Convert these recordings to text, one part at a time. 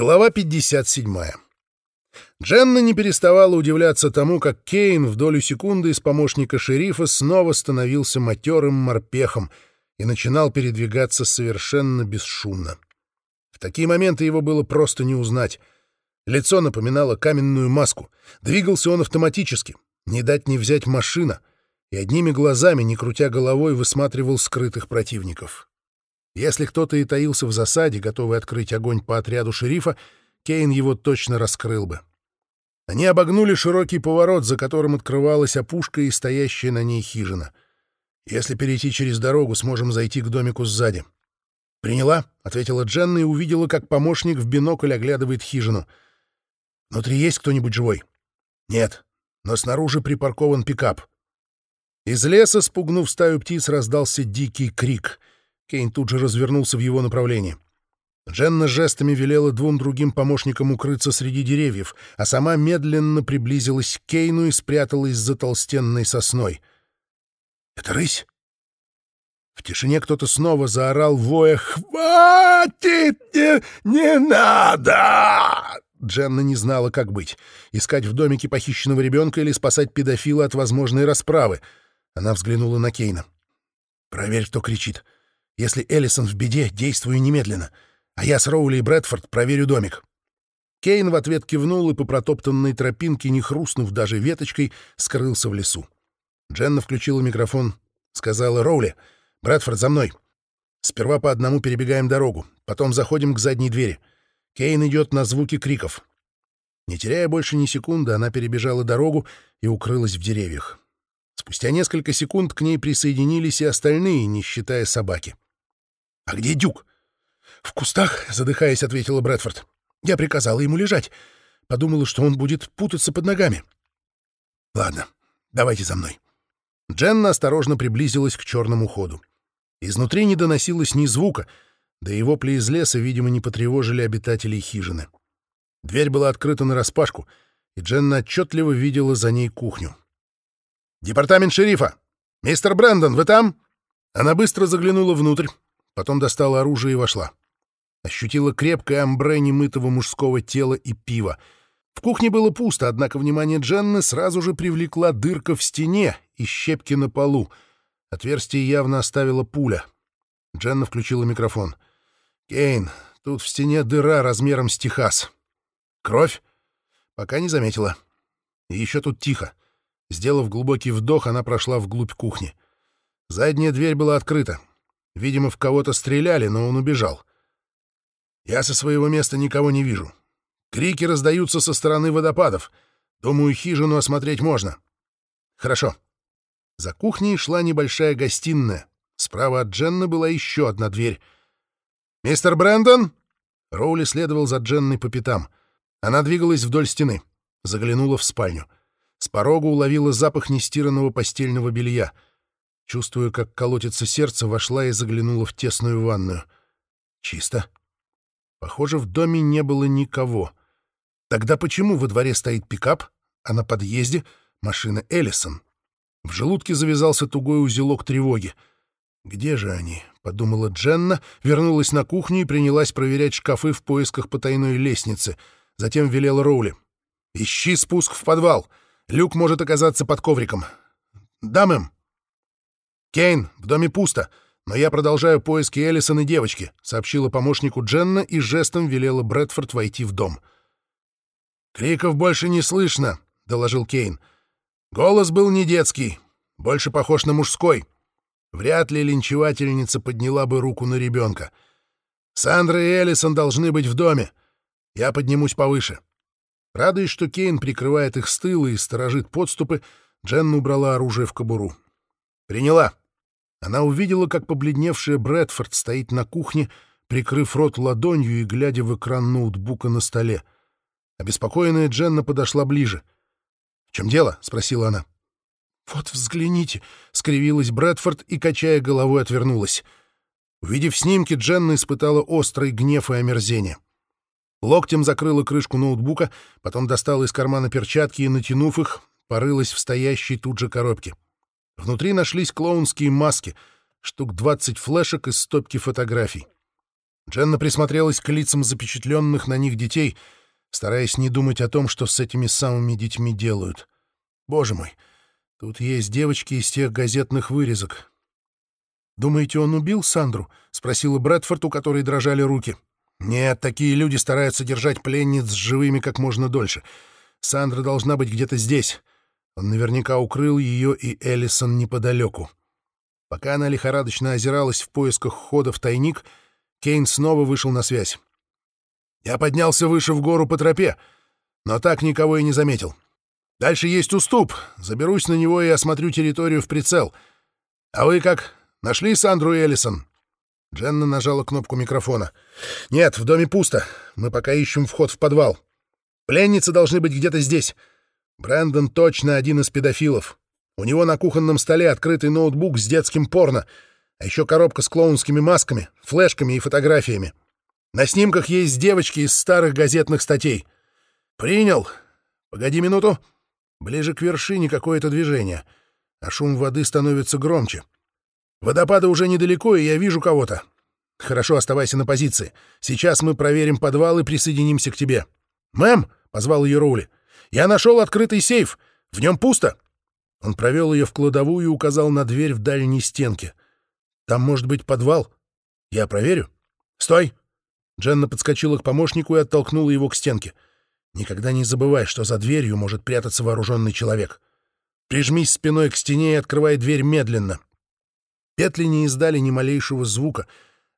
Глава 57. Дженна не переставала удивляться тому, как Кейн в долю секунды из помощника шерифа снова становился матерым морпехом и начинал передвигаться совершенно бесшумно. В такие моменты его было просто не узнать. Лицо напоминало каменную маску. Двигался он автоматически, не дать не взять машина, и одними глазами, не крутя головой, высматривал скрытых противников. Если кто-то и таился в засаде, готовый открыть огонь по отряду шерифа, Кейн его точно раскрыл бы. Они обогнули широкий поворот, за которым открывалась опушка и стоящая на ней хижина. «Если перейти через дорогу, сможем зайти к домику сзади». «Приняла», — ответила Дженна и увидела, как помощник в бинокль оглядывает хижину. «Внутри есть кто-нибудь живой?» «Нет, но снаружи припаркован пикап». Из леса, спугнув стаю птиц, раздался дикий крик — Кейн тут же развернулся в его направлении. Дженна жестами велела двум другим помощникам укрыться среди деревьев, а сама медленно приблизилась к Кейну и спряталась за толстенной сосной. «Это рысь?» В тишине кто-то снова заорал воя «Хватит! Не, не надо!» Дженна не знала, как быть. Искать в домике похищенного ребенка или спасать педофила от возможной расправы. Она взглянула на Кейна. «Проверь, кто кричит. Если Эллисон в беде, действую немедленно, а я с Роули и Брэдфорд проверю домик». Кейн в ответ кивнул и по протоптанной тропинке, не хрустнув даже веточкой, скрылся в лесу. Дженна включила микрофон, сказала Роули, «Брэдфорд, за мной. Сперва по одному перебегаем дорогу, потом заходим к задней двери. Кейн идет на звуки криков». Не теряя больше ни секунды, она перебежала дорогу и укрылась в деревьях. Спустя несколько секунд к ней присоединились и остальные, не считая собаки. «А где Дюк?» «В кустах», — задыхаясь, ответила Брэдфорд. «Я приказала ему лежать. Подумала, что он будет путаться под ногами». «Ладно, давайте за мной». Дженна осторожно приблизилась к черному ходу. Изнутри не доносилось ни звука, да и вопли из леса, видимо, не потревожили обитателей хижины. Дверь была открыта нараспашку, и Дженна отчетливо видела за ней кухню. «Департамент шерифа! Мистер Брэндон, вы там?» Она быстро заглянула внутрь, потом достала оружие и вошла. Ощутила крепкое амбре немытого мужского тела и пива. В кухне было пусто, однако внимание Дженны сразу же привлекла дырка в стене и щепки на полу. Отверстие явно оставила пуля. Дженна включила микрофон. «Кейн, тут в стене дыра размером с Техас. Кровь? Пока не заметила. И еще тут тихо. Сделав глубокий вдох, она прошла вглубь кухни. Задняя дверь была открыта. Видимо, в кого-то стреляли, но он убежал. Я со своего места никого не вижу. Крики раздаются со стороны водопадов. Думаю, хижину осмотреть можно. Хорошо. За кухней шла небольшая гостиная. Справа от Дженны была еще одна дверь. «Мистер Брэндон?» Роули следовал за Дженной по пятам. Она двигалась вдоль стены. Заглянула в спальню. С порога уловила запах нестиранного постельного белья — Чувствуя, как колотится сердце, вошла и заглянула в тесную ванную. Чисто. Похоже, в доме не было никого. Тогда почему во дворе стоит пикап, а на подъезде — машина Эллисон? В желудке завязался тугой узелок тревоги. «Где же они?» — подумала Дженна, вернулась на кухню и принялась проверять шкафы в поисках потайной лестницы. Затем велела Роули. «Ищи спуск в подвал. Люк может оказаться под ковриком». «Да, мэм». «Кейн, в доме пусто, но я продолжаю поиски Эллисон и девочки», — сообщила помощнику Дженна и жестом велела Брэдфорд войти в дом. «Криков больше не слышно», — доложил Кейн. «Голос был не детский, больше похож на мужской. Вряд ли линчевательница подняла бы руку на ребенка. Сандра и Эллисон должны быть в доме. Я поднимусь повыше». Радуясь, что Кейн прикрывает их с тыла и сторожит подступы, Дженна убрала оружие в кобуру. «Приняла». Она увидела, как побледневшая Брэдфорд стоит на кухне, прикрыв рот ладонью и глядя в экран ноутбука на столе. Обеспокоенная Дженна подошла ближе. «В чем дело?» — спросила она. «Вот взгляните!» — скривилась Брэдфорд и, качая головой, отвернулась. Увидев снимки, Дженна испытала острый гнев и омерзение. Локтем закрыла крышку ноутбука, потом достала из кармана перчатки и, натянув их, порылась в стоящей тут же коробке. Внутри нашлись клоунские маски, штук 20 флешек из стопки фотографий. Дженна присмотрелась к лицам запечатленных на них детей, стараясь не думать о том, что с этими самыми детьми делают. Боже мой, тут есть девочки из тех газетных вырезок. «Думаете, он убил Сандру?» — спросила Брэдфорд, у которой дрожали руки. «Нет, такие люди стараются держать пленниц живыми как можно дольше. Сандра должна быть где-то здесь. Он наверняка укрыл ее и Эллисон неподалеку». Пока она лихорадочно озиралась в поисках хода в тайник, Кейн снова вышел на связь. «Я поднялся выше в гору по тропе, но так никого и не заметил. Дальше есть уступ. Заберусь на него и осмотрю территорию в прицел. А вы как? Нашли Сандру и Эллисон?» Дженна нажала кнопку микрофона. «Нет, в доме пусто. Мы пока ищем вход в подвал. Пленницы должны быть где-то здесь. Брэндон точно один из педофилов. У него на кухонном столе открытый ноутбук с детским порно, а еще коробка с клоунскими масками, флешками и фотографиями. На снимках есть девочки из старых газетных статей. Принял. Погоди минуту. Ближе к вершине какое-то движение, а шум воды становится громче. Водопада уже недалеко, и я вижу кого-то. Хорошо, оставайся на позиции. Сейчас мы проверим подвал и присоединимся к тебе. «Мэм!» — позвал ее Роули. «Я нашел открытый сейф. В нем пусто». Он провел ее в кладовую и указал на дверь в дальней стенке. «Там может быть подвал. Я проверю». «Стой!» Дженна подскочила к помощнику и оттолкнула его к стенке. «Никогда не забывай, что за дверью может прятаться вооруженный человек. Прижмись спиной к стене и открывай дверь медленно». Петли не издали ни малейшего звука,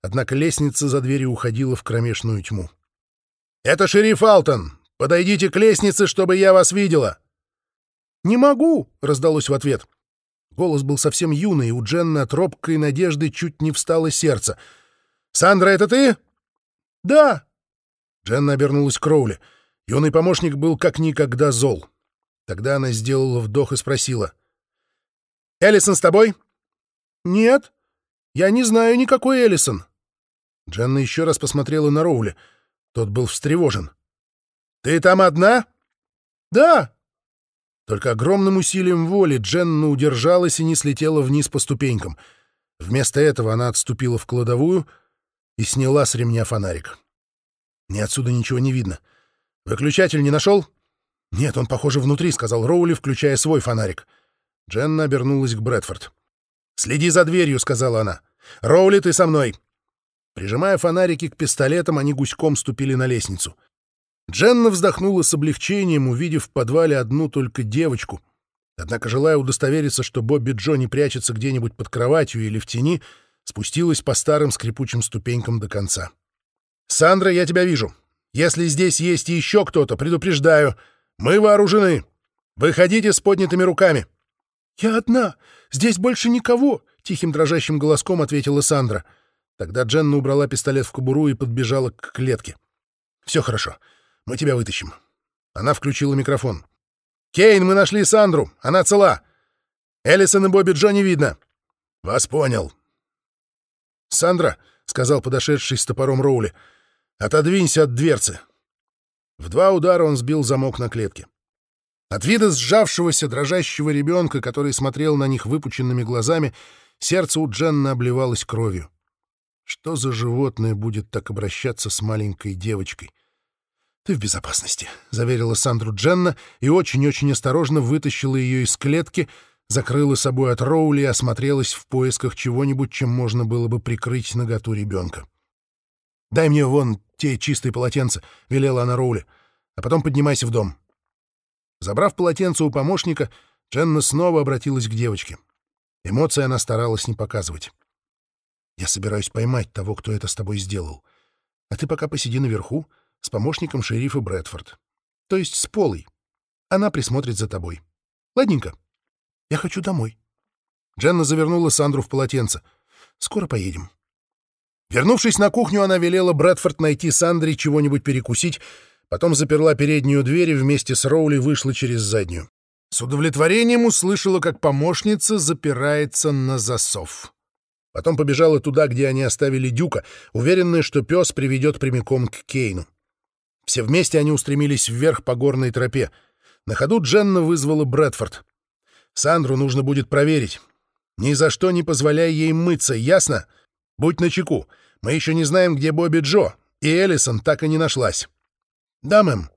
однако лестница за дверью уходила в кромешную тьму. «Это шериф Алтон! Подойдите к лестнице, чтобы я вас видела!» «Не могу!» — раздалось в ответ. Голос был совсем юный, и у Дженны от робкой надежды чуть не встало сердце. «Сандра, это ты?» «Да!» Дженна обернулась к Роули. Юный помощник был как никогда зол. Тогда она сделала вдох и спросила. «Эллисон с тобой?» «Нет, я не знаю никакой Эллисон». Дженна еще раз посмотрела на Роули. Тот был встревожен. «Ты там одна?» «Да», только огромным усилием воли Дженна удержалась и не слетела вниз по ступенькам. Вместо этого она отступила в кладовую и сняла с ремня фонарик. Ни отсюда ничего не видно. «Выключатель не нашел?» «Нет, он, похоже, внутри», — сказал Роули, включая свой фонарик. Дженна обернулась к Брэдфорд. «Следи за дверью», — сказала она. «Роули, ты со мной». Прижимая фонарики к пистолетам, они гуськом ступили на лестницу. Дженна вздохнула с облегчением, увидев в подвале одну только девочку. Однако, желая удостовериться, что Бобби Джо не прячется где-нибудь под кроватью или в тени, спустилась по старым скрипучим ступенькам до конца. «Сандра, я тебя вижу. Если здесь есть еще кто-то, предупреждаю. Мы вооружены. Выходите с поднятыми руками». «Я одна. Здесь больше никого», — тихим дрожащим голоском ответила Сандра. Тогда Дженна убрала пистолет в кобуру и подбежала к клетке. «Все хорошо. Мы тебя вытащим». Она включила микрофон. «Кейн, мы нашли Сандру. Она цела. Эллисон и Бобби Джо не видно». «Вас понял». «Сандра», — сказал подошедший с топором Роули, — «отодвинься от дверцы». В два удара он сбил замок на клетке. От вида сжавшегося, дрожащего ребенка, который смотрел на них выпученными глазами, сердце у Дженны обливалось кровью. Что за животное будет так обращаться с маленькой девочкой? «Ты в безопасности», — заверила Сандру Дженна и очень-очень осторожно вытащила ее из клетки, закрыла собой от Роули и осмотрелась в поисках чего-нибудь, чем можно было бы прикрыть наготу ребенка. «Дай мне вон те чистые полотенца», — велела она Роули, — «а потом поднимайся в дом». Забрав полотенце у помощника, Дженна снова обратилась к девочке. Эмоции она старалась не показывать. «Я собираюсь поймать того, кто это с тобой сделал. А ты пока посиди наверху, — с помощником шерифа Брэдфорд. То есть с Полой. Она присмотрит за тобой. Ладненько. Я хочу домой. Дженна завернула Сандру в полотенце. Скоро поедем. Вернувшись на кухню, она велела Брэдфорд найти Сандре чего-нибудь перекусить, потом заперла переднюю дверь и вместе с Роули вышла через заднюю. С удовлетворением услышала, как помощница запирается на засов. Потом побежала туда, где они оставили Дюка, уверенная, что пес приведет прямиком к Кейну. Все вместе они устремились вверх по горной тропе. На ходу Дженна вызвала Брэдфорд. «Сандру нужно будет проверить. Ни за что не позволяй ей мыться, ясно? Будь начеку. Мы еще не знаем, где Бобби Джо, и Эллисон так и не нашлась. Да, мэм.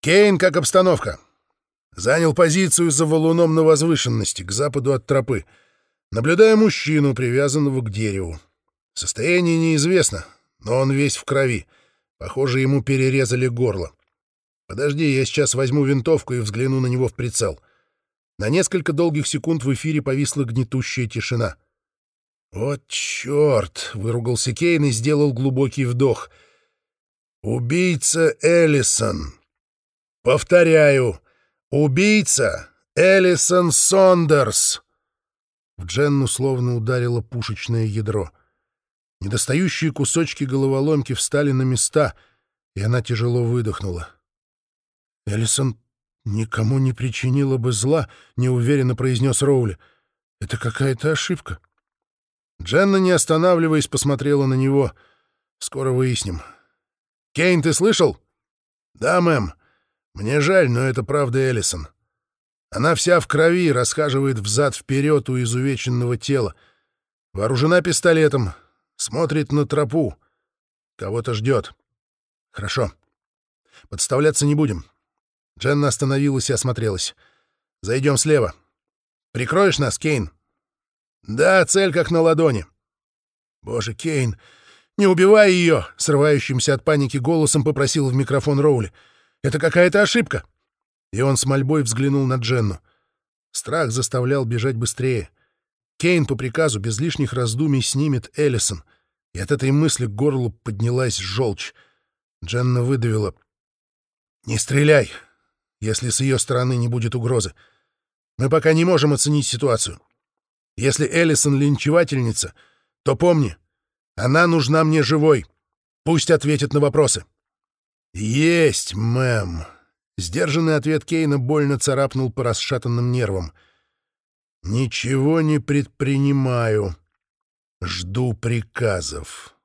Кейн, как обстановка? Занял позицию за валуном на возвышенности, к западу от тропы. Наблюдая мужчину, привязанного к дереву. Состояние неизвестно, но он весь в крови. Похоже, ему перерезали горло. Подожди, я сейчас возьму винтовку и взгляну на него в прицел. На несколько долгих секунд в эфире повисла гнетущая тишина. «Вот черт!» — выругался Кейн и сделал глубокий вдох. «Убийца Эллисон!» «Повторяю, убийца Эллисон Сондерс!» В Дженну словно ударило пушечное ядро. Недостающие кусочки головоломки встали на места, и она тяжело выдохнула. «Эллисон никому не причинила бы зла», — неуверенно произнес Роули. «Это какая-то ошибка». Дженна, не останавливаясь, посмотрела на него. «Скоро выясним». «Кейн, ты слышал?» «Да, мэм. Мне жаль, но это правда Эллисон. Она вся в крови, расхаживает взад-вперед у изувеченного тела. Вооружена пистолетом, смотрит на тропу. Кого-то ждет. Хорошо. Подставляться не будем. Дженна остановилась и осмотрелась. «Зайдем слева. Прикроешь нас, Кейн?» «Да, цель как на ладони». «Боже, Кейн, не убивай ее!» — срывающимся от паники голосом попросил в микрофон Роули. «Это какая-то ошибка». И он с мольбой взглянул на Дженну. Страх заставлял бежать быстрее. Кейн по приказу без лишних раздумий снимет Эллисон. И от этой мысли к горлу поднялась желчь. Дженна выдавила. «Не стреляй если с ее стороны не будет угрозы. Мы пока не можем оценить ситуацию. Если Эллисон линчевательница, то помни, она нужна мне живой. Пусть ответит на вопросы. Есть, мэм. Сдержанный ответ Кейна больно царапнул по расшатанным нервам. Ничего не предпринимаю. Жду приказов.